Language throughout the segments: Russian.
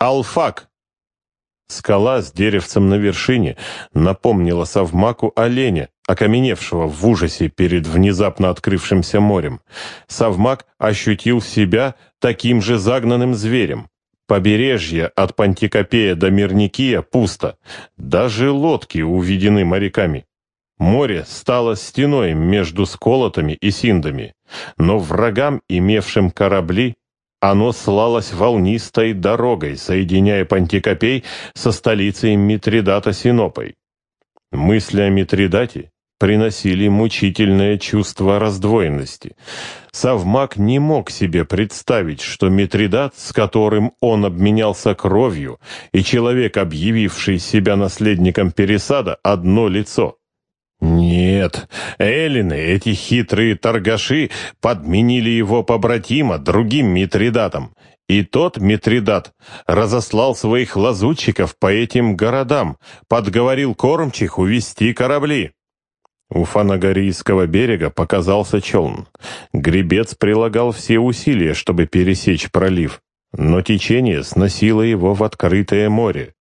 Алфак!» Скала с деревцем на вершине напомнила совмаку оленя, окаменевшего в ужасе перед внезапно открывшимся морем. Совмак ощутил себя таким же загнанным зверем. Побережье от Пантикопея до Мирникия пусто. Даже лодки уведены моряками. Море стало стеной между сколотами и синдами, но врагам, имевшим корабли, оно слалось волнистой дорогой, соединяя Пантикопей со столицей Митридата Синопой. Мысли о Митридате приносили мучительное чувство раздвоенности. Савмак не мог себе представить, что Митридат, с которым он обменялся кровью, и человек, объявивший себя наследником Пересада, одно лицо. Нет, эллины, эти хитрые торгаши, подменили его побратима другим Митридатом. И тот Митридат разослал своих лазутчиков по этим городам, подговорил кормчих увести корабли. У Фанагорийского берега показался челн. Гребец прилагал все усилия, чтобы пересечь пролив, но течение сносило его в открытое море.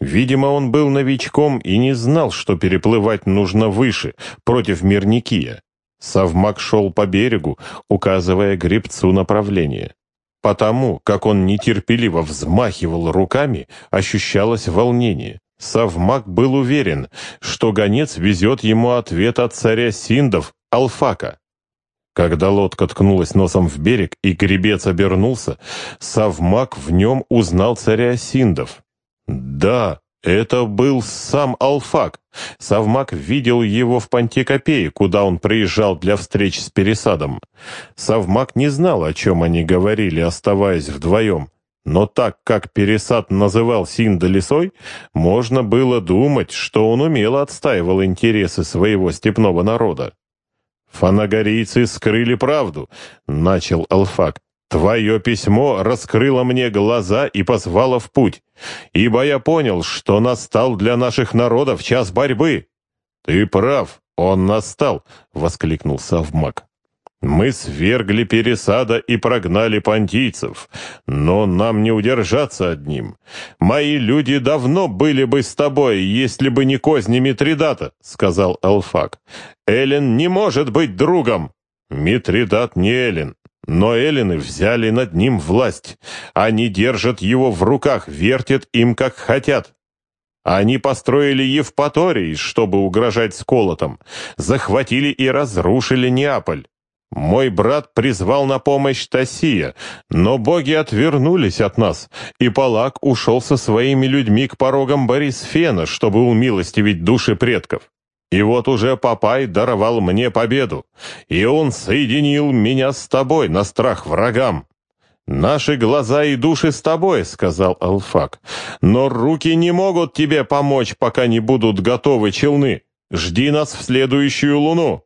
Видимо, он был новичком и не знал, что переплывать нужно выше, против Мирникия. Совмак шел по берегу, указывая гребцу направление. Потому, как он нетерпеливо взмахивал руками, ощущалось волнение. Совмак был уверен, что гонец везет ему ответ от царя Синдов, Алфака. Когда лодка ткнулась носом в берег и гребец обернулся, Совмак в нем узнал царя Синдов. Да, это был сам Алфак. Совмак видел его в Пантикопее, куда он приезжал для встреч с Пересадом. Совмак не знал, о чем они говорили, оставаясь вдвоем. Но так как Пересад называл Синда лисой, можно было думать, что он умело отстаивал интересы своего степного народа. «Фанагорийцы скрыли правду», — начал Алфак. Твое письмо раскрыло мне глаза и позвало в путь, ибо я понял, что настал для наших народов час борьбы. Ты прав, он настал, — воскликнул Савмак. Мы свергли пересада и прогнали понтийцев, но нам не удержаться одним. Мои люди давно были бы с тобой, если бы не козни Митридата, — сказал Алфак. Эллен не может быть другом. Митридат не Эллен. Но эллины взяли над ним власть. Они держат его в руках, вертят им как хотят. Они построили Евпаторий, чтобы угрожать сколотам, захватили и разрушили Неаполь. Мой брат призвал на помощь Тасия, но боги отвернулись от нас, и Палак ушел со своими людьми к порогам Борисфена, чтобы умилостивить души предков. И вот уже Папай даровал мне победу, и он соединил меня с тобой на страх врагам. «Наши глаза и души с тобой», — сказал Алфак. «Но руки не могут тебе помочь, пока не будут готовы челны. Жди нас в следующую луну».